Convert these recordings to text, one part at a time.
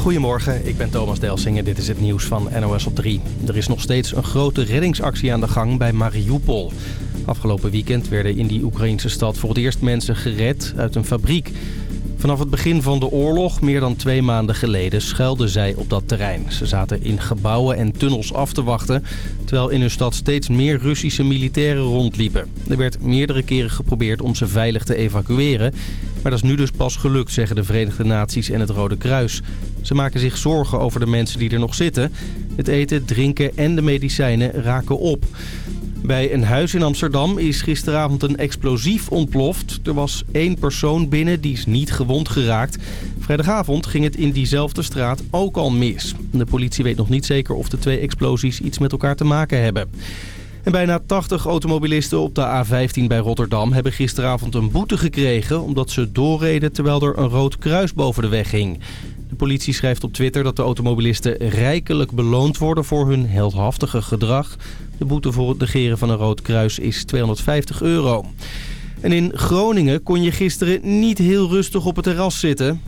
Goedemorgen, ik ben Thomas Delsing en dit is het nieuws van NOS op 3. Er is nog steeds een grote reddingsactie aan de gang bij Mariupol. Afgelopen weekend werden in die Oekraïnse stad voor het eerst mensen gered uit een fabriek. Vanaf het begin van de oorlog, meer dan twee maanden geleden, schuilden zij op dat terrein. Ze zaten in gebouwen en tunnels af te wachten, terwijl in hun stad steeds meer Russische militairen rondliepen. Er werd meerdere keren geprobeerd om ze veilig te evacueren. Maar dat is nu dus pas gelukt, zeggen de Verenigde Naties en het Rode Kruis. Ze maken zich zorgen over de mensen die er nog zitten. Het eten, drinken en de medicijnen raken op. Bij een huis in Amsterdam is gisteravond een explosief ontploft. Er was één persoon binnen, die is niet gewond geraakt. Vrijdagavond ging het in diezelfde straat ook al mis. De politie weet nog niet zeker of de twee explosies iets met elkaar te maken hebben. En bijna 80 automobilisten op de A15 bij Rotterdam hebben gisteravond een boete gekregen... omdat ze doorreden terwijl er een rood kruis boven de weg ging. De politie schrijft op Twitter dat de automobilisten rijkelijk beloond worden voor hun heldhaftige gedrag. De boete voor het negeren van een rood kruis is 250 euro. En in Groningen kon je gisteren niet heel rustig op het terras zitten.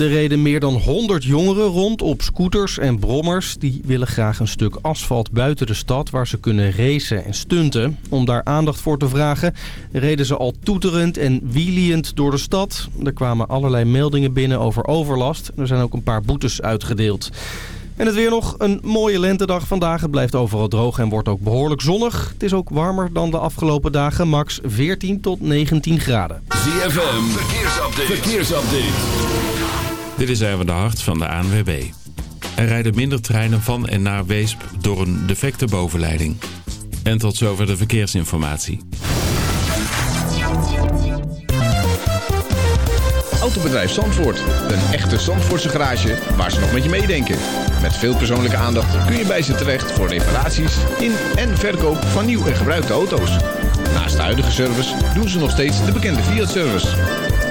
Er reden meer dan 100 jongeren rond op scooters en brommers. Die willen graag een stuk asfalt buiten de stad waar ze kunnen racen en stunten. Om daar aandacht voor te vragen reden ze al toeterend en wieliend door de stad. Er kwamen allerlei meldingen binnen over overlast. Er zijn ook een paar boetes uitgedeeld. En het weer nog een mooie lentedag vandaag. Het blijft overal droog en wordt ook behoorlijk zonnig. Het is ook warmer dan de afgelopen dagen. Max 14 tot 19 graden. ZFM, verkeersupdate. verkeersupdate. Dit is even de hart van de ANWB. Er rijden minder treinen van en naar Weesp door een defecte bovenleiding. En tot zover de verkeersinformatie. Autobedrijf Zandvoort. Een echte Zandvoortse garage waar ze nog met je meedenken. Met veel persoonlijke aandacht kun je bij ze terecht voor reparaties in en verkoop van nieuw en gebruikte auto's. Naast de huidige service doen ze nog steeds de bekende Fiat-service.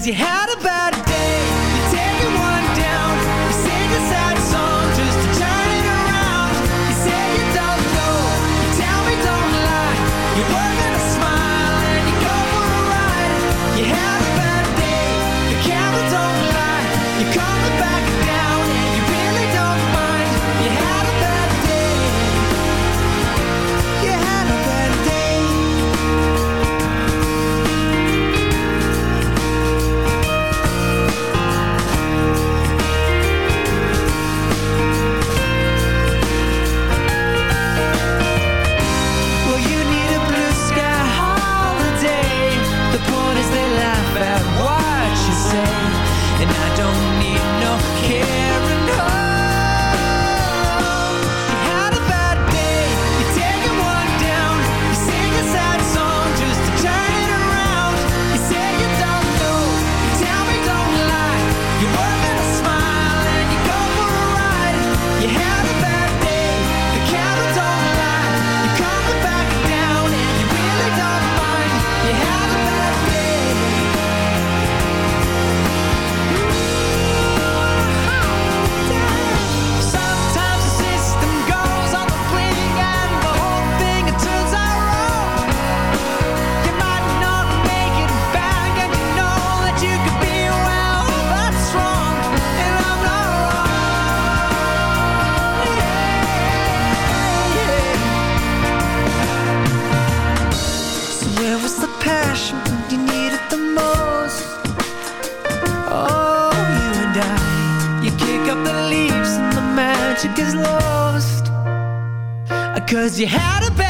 Cause you had magic is lost. Cause you had a bad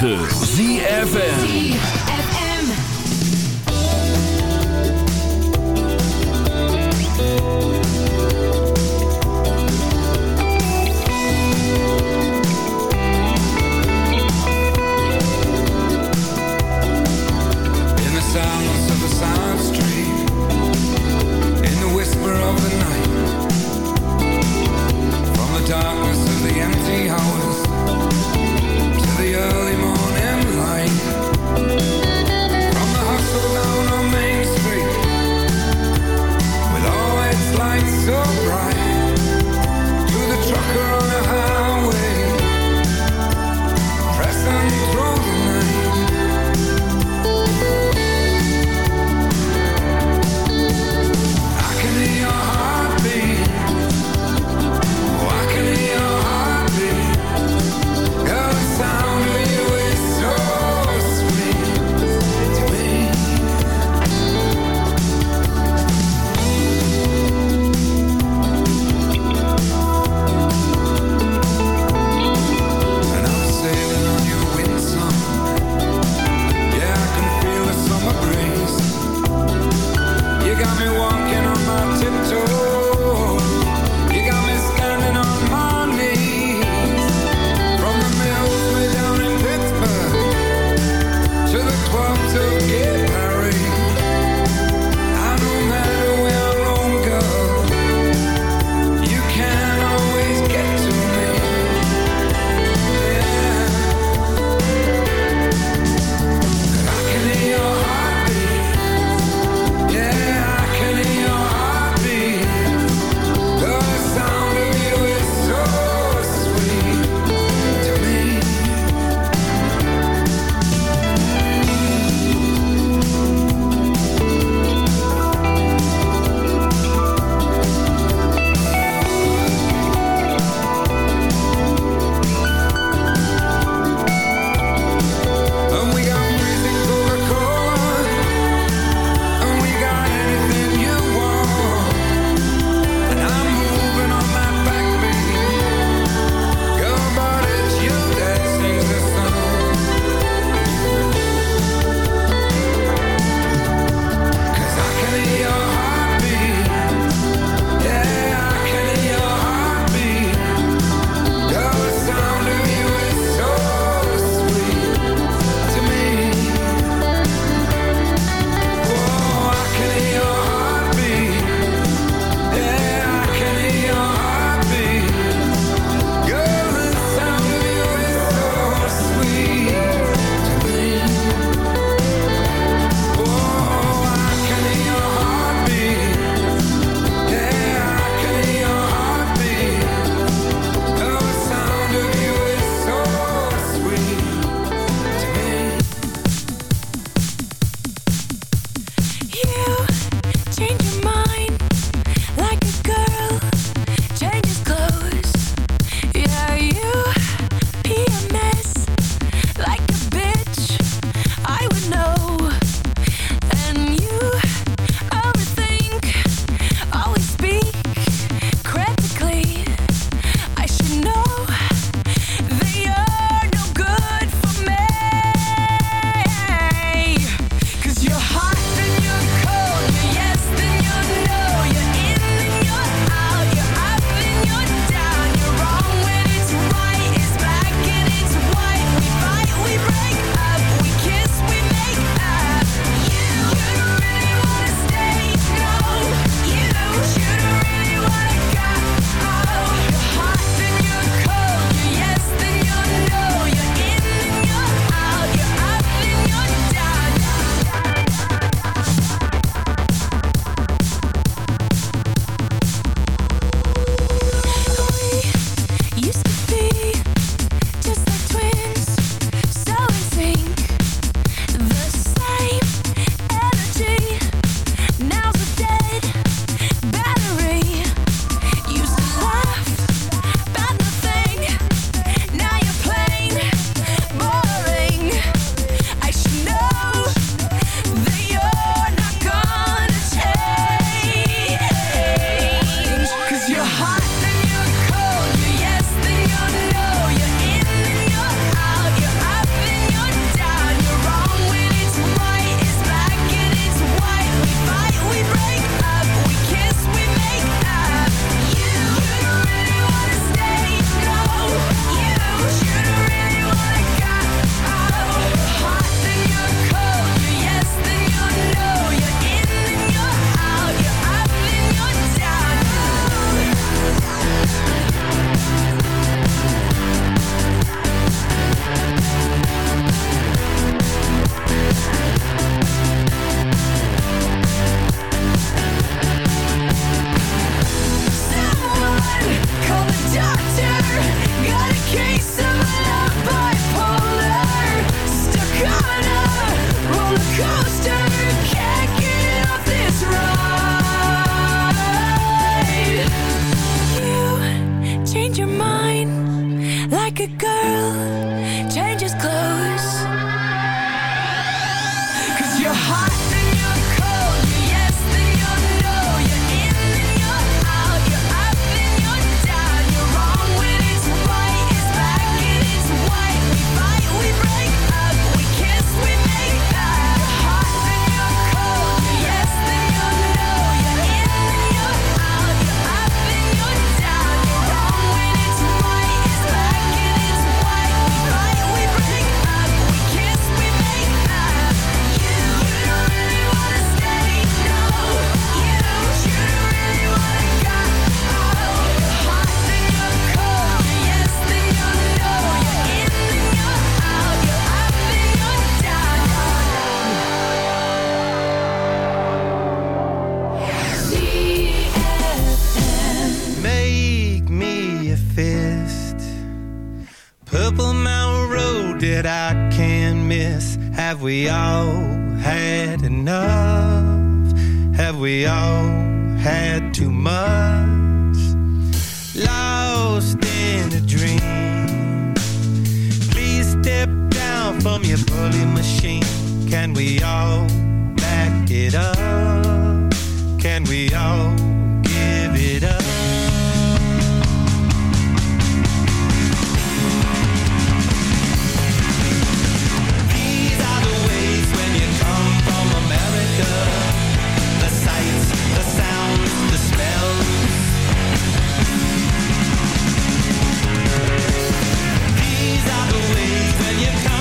9. Girl you come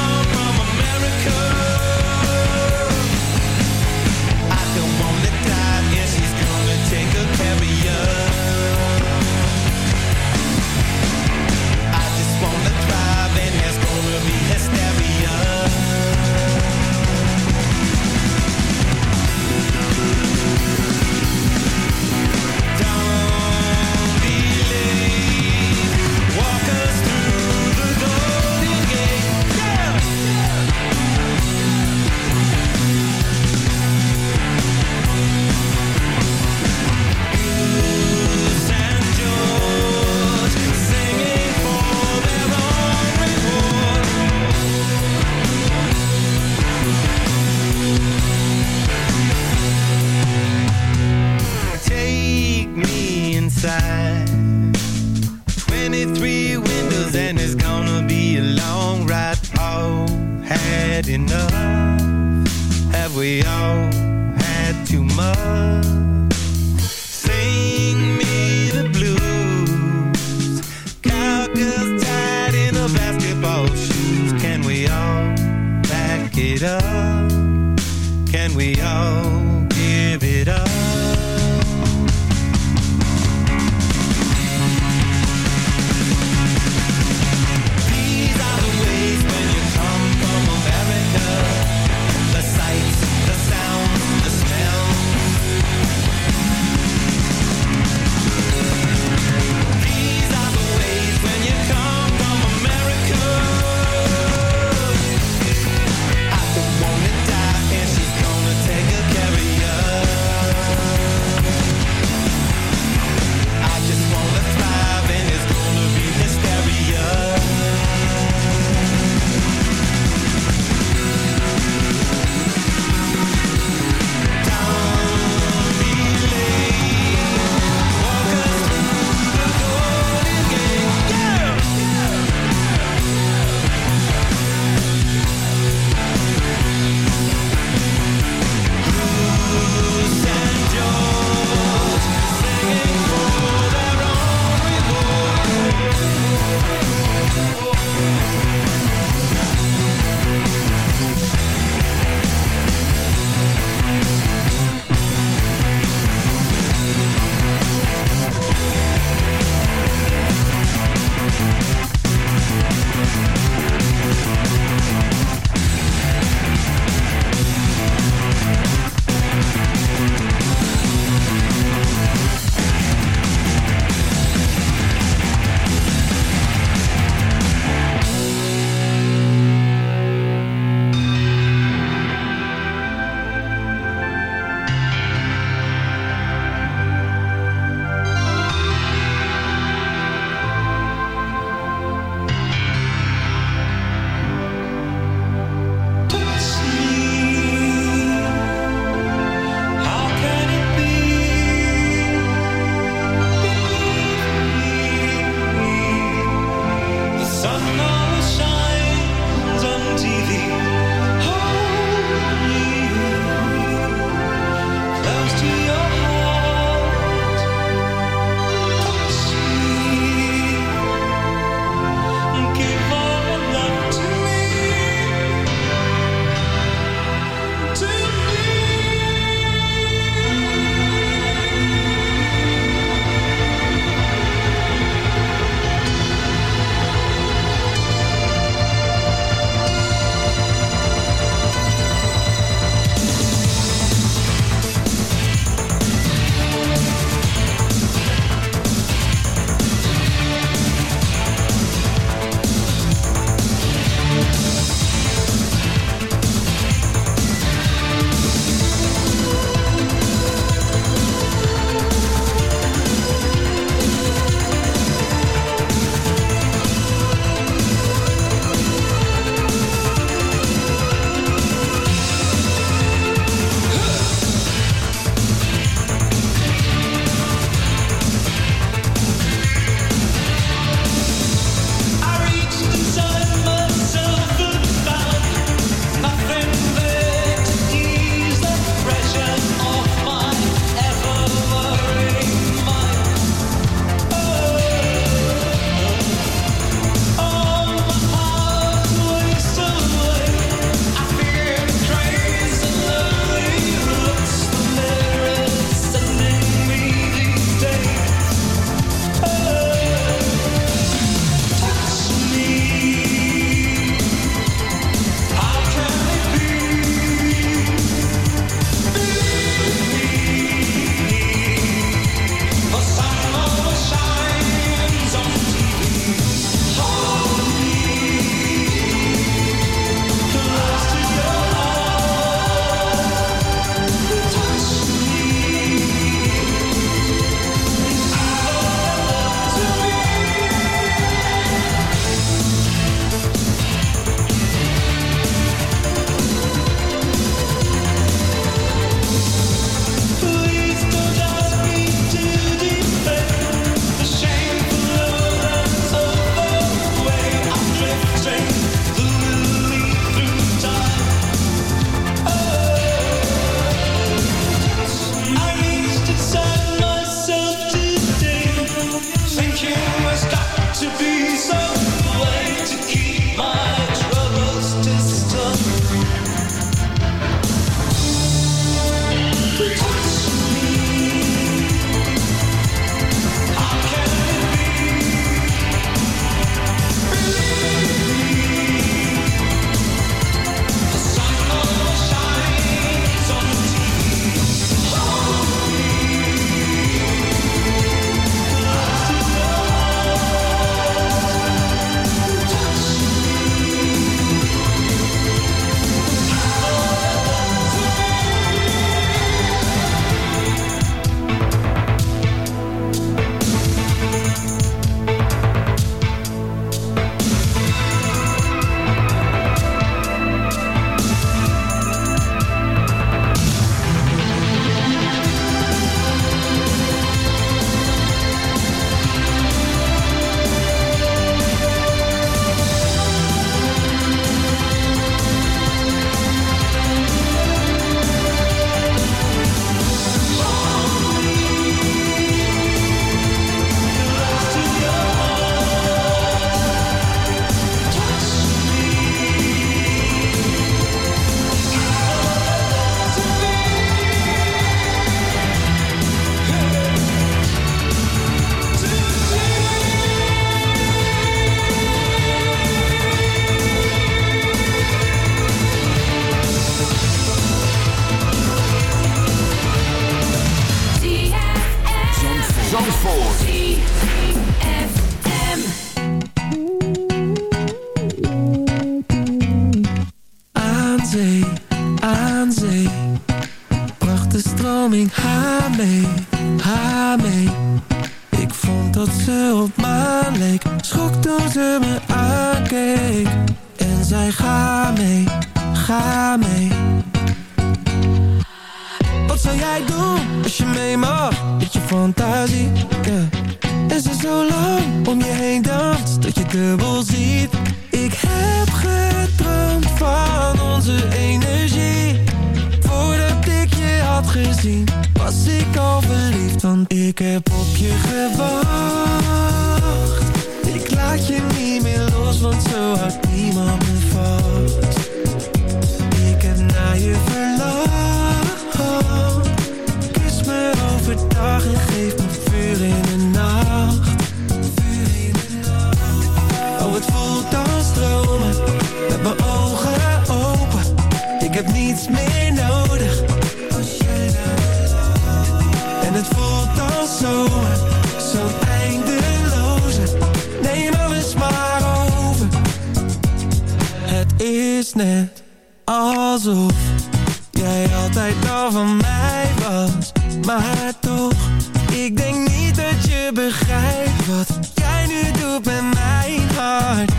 Ik denk niet dat je begrijpt Wat jij nu doet met mijn hart.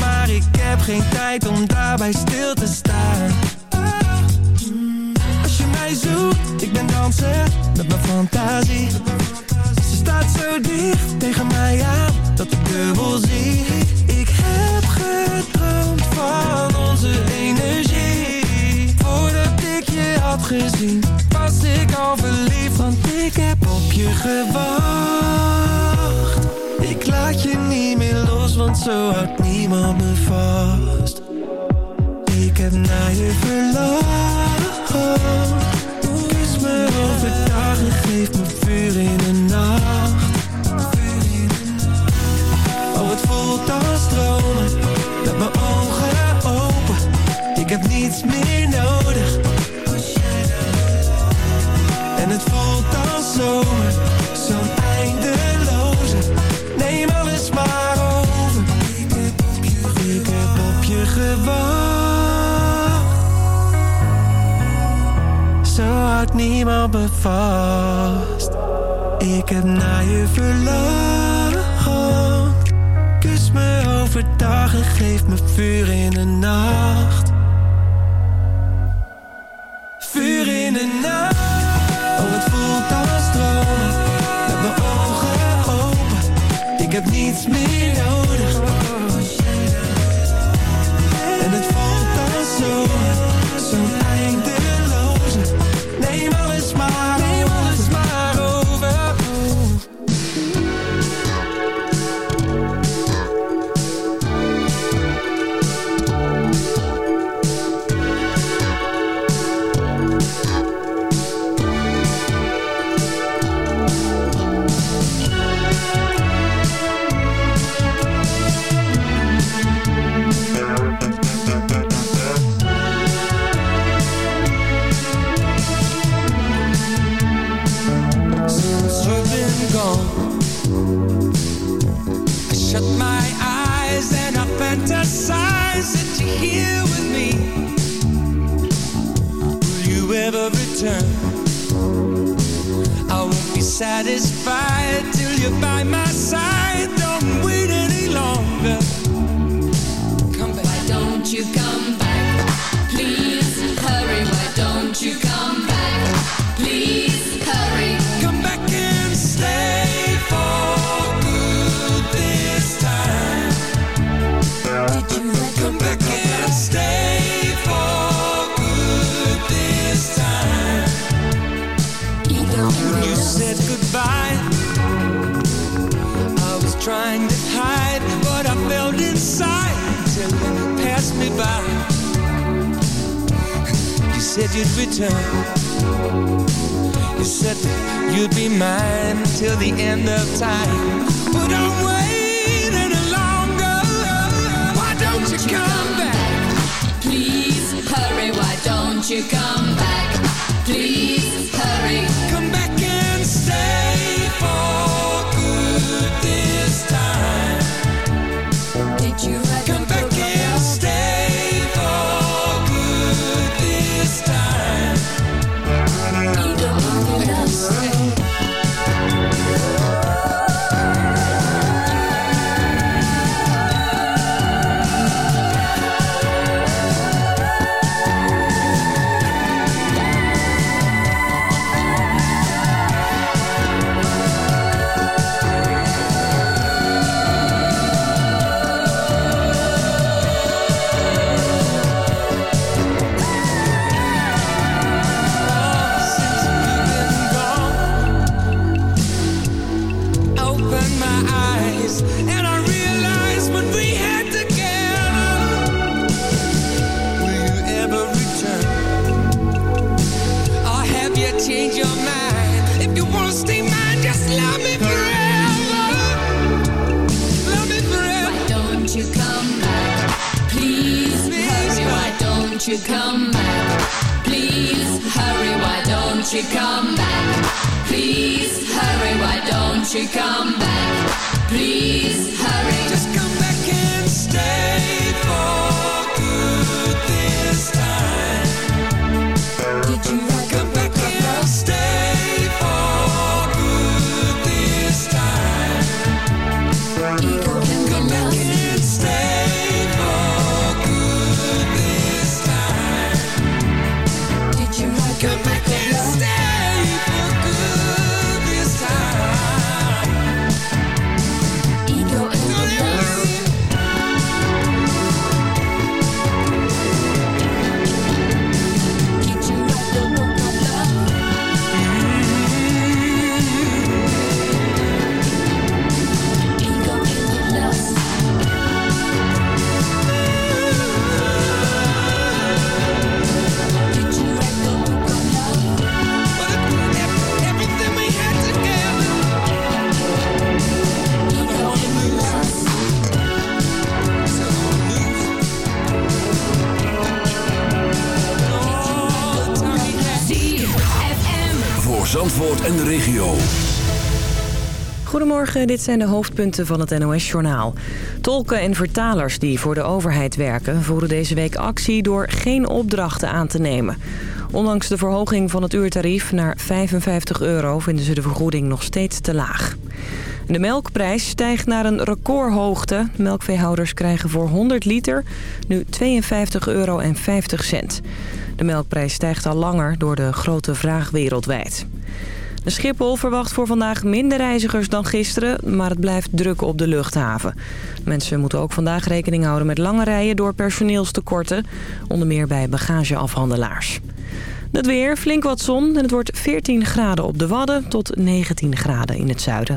Maar ik heb geen tijd om daarbij stil te staan. Ah. Als je mij zoekt, ik ben danser Met mijn fantasie. Ze staat zo dicht tegen mij aan Dat ik dubbel zie. Ik heb gedroomd van onze energie had Was ik al verliefd, want ik heb op je gewacht. Ik laat je niet meer los, want zo houdt niemand me vast. Ik heb naar je verlangd is me overdag geef me vuur in de nacht. Oh, het voelt als dromen Met mijn ogen open. Ik heb niets meer niemand bevast. Ik heb naar je verlangd. Kus me overdag en geef me vuur in de nacht. Vuur in de nacht. Oh, het voelt als stroom. Met mijn ogen open. Ik heb niets meer. Goedemorgen, dit zijn de hoofdpunten van het NOS-journaal. Tolken en vertalers die voor de overheid werken... voeren deze week actie door geen opdrachten aan te nemen. Ondanks de verhoging van het uurtarief naar 55 euro... vinden ze de vergoeding nog steeds te laag. De melkprijs stijgt naar een recordhoogte. Melkveehouders krijgen voor 100 liter nu 52,50 euro. De melkprijs stijgt al langer door de grote vraag wereldwijd. Schiphol verwacht voor vandaag minder reizigers dan gisteren, maar het blijft druk op de luchthaven. Mensen moeten ook vandaag rekening houden met lange rijen door personeelstekorten, onder meer bij bagageafhandelaars. Het weer, flink wat zon en het wordt 14 graden op de Wadden tot 19 graden in het zuiden.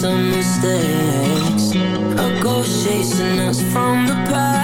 Some mistakes. A ghost chasing us from the past,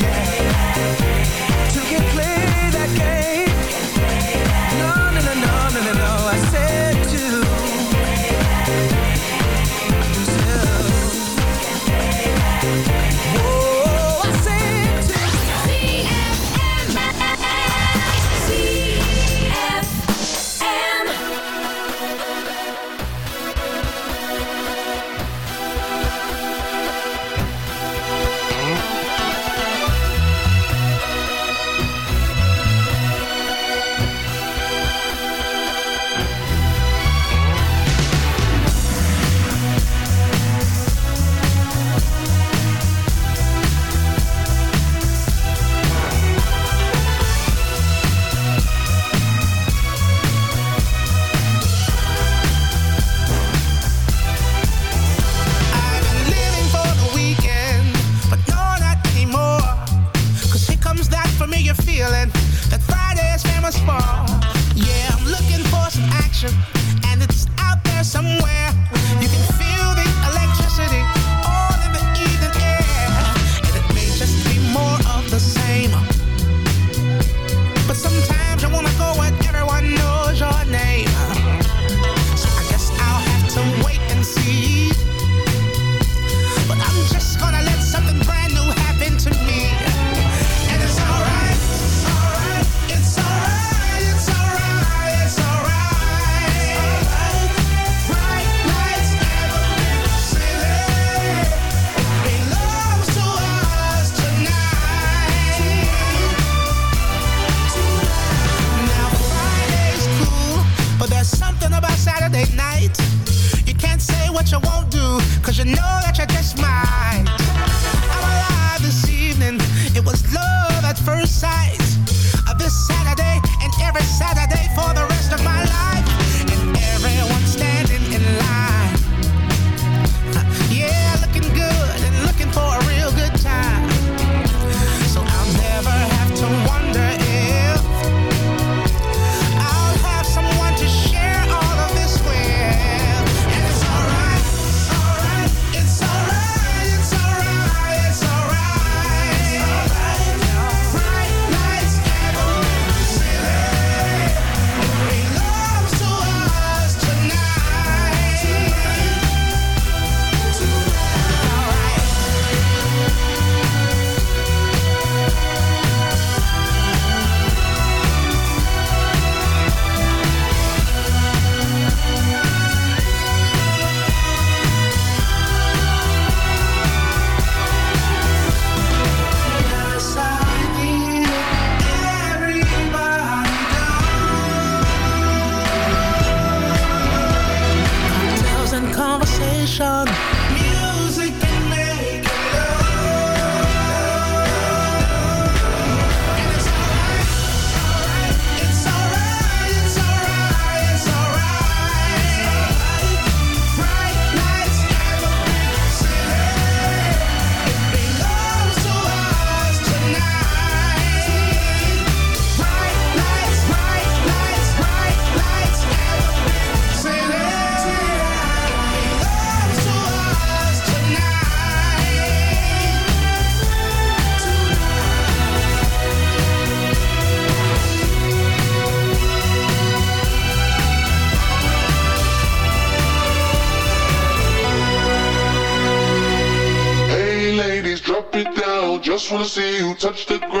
Wanna see you touch the ground.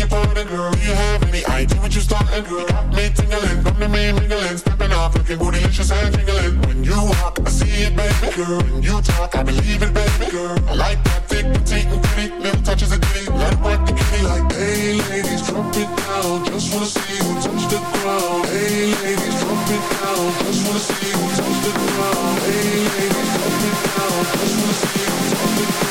pardon, girl. Do you have any idea what you starting, girl? Got me tingling, come to me mingling, stepping off, looking bootylicious and tingling. When you walk, I see it, baby, girl. When you talk, I believe it, baby, girl. I like that thick, petite, and pretty, little touches of ditty. Let it work the kitty like, hey, ladies, drop it down. Just wanna see you touch the ground. Hey, ladies, drop it down. Just wanna see you touch the ground. Hey, ladies, drop it down. Just wanna see you touch the ground.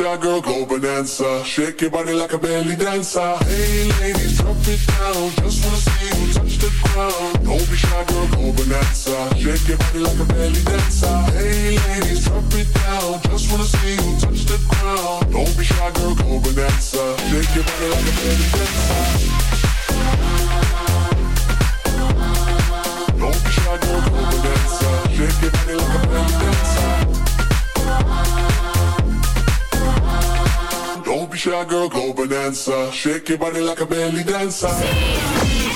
Shy, girl, go bonanza. Shake your body like a belly dancer. Hey ladies, drop it down. Just wanna see you touch the ground. Don't be shy, girl, go bonanza. Shake your body like a belly dancer. Hey ladies, drop it down. Just wanna see you touch the ground. Don't be shy, girl, go bonanza. Shake your body like a belly dancer. Shy, girl, go bonanza. Shake your body like a belly dancer.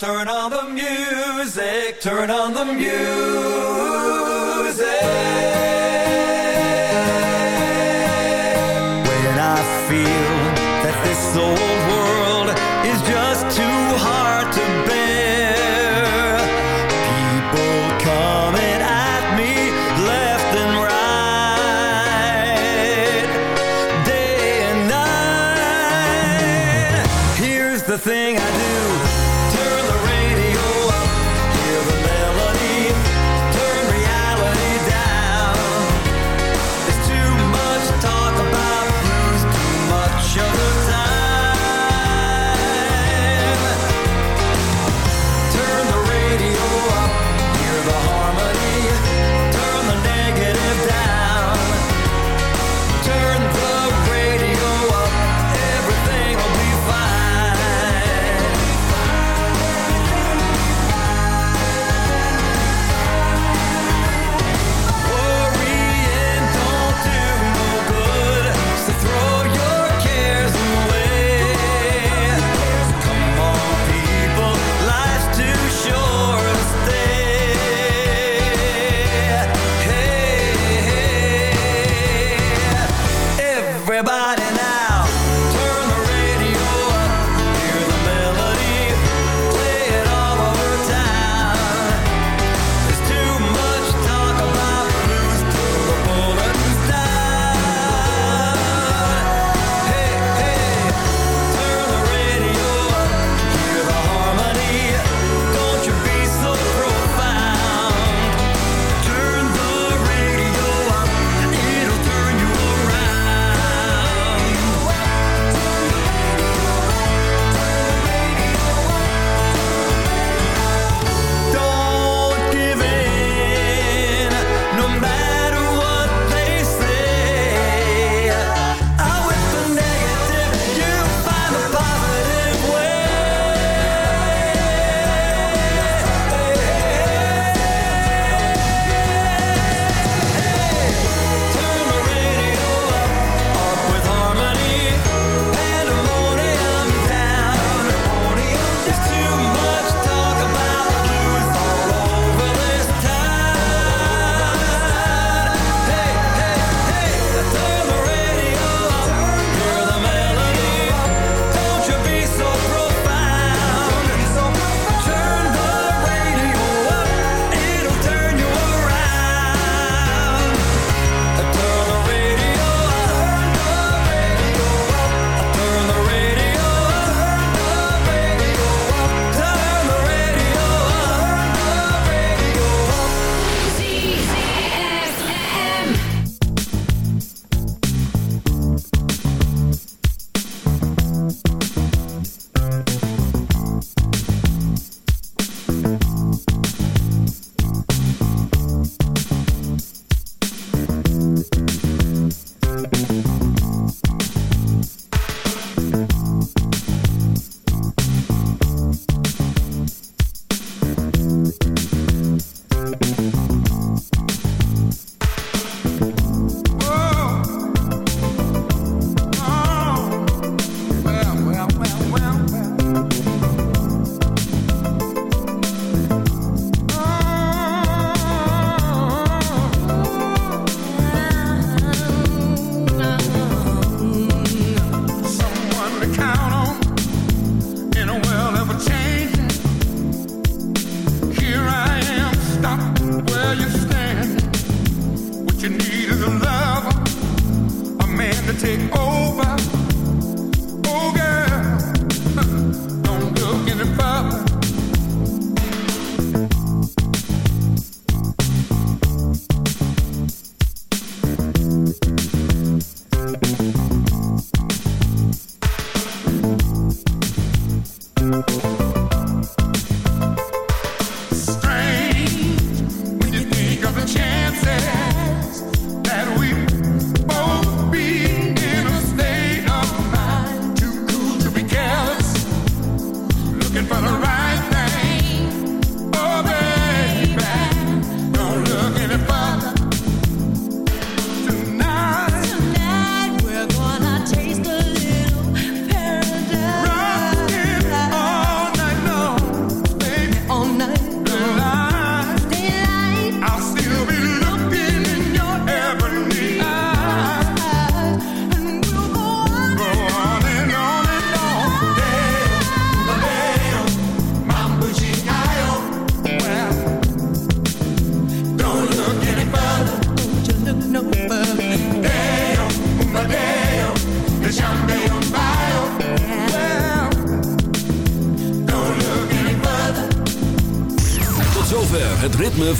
turn on the music, turn on the music. When I feel that this old world is just too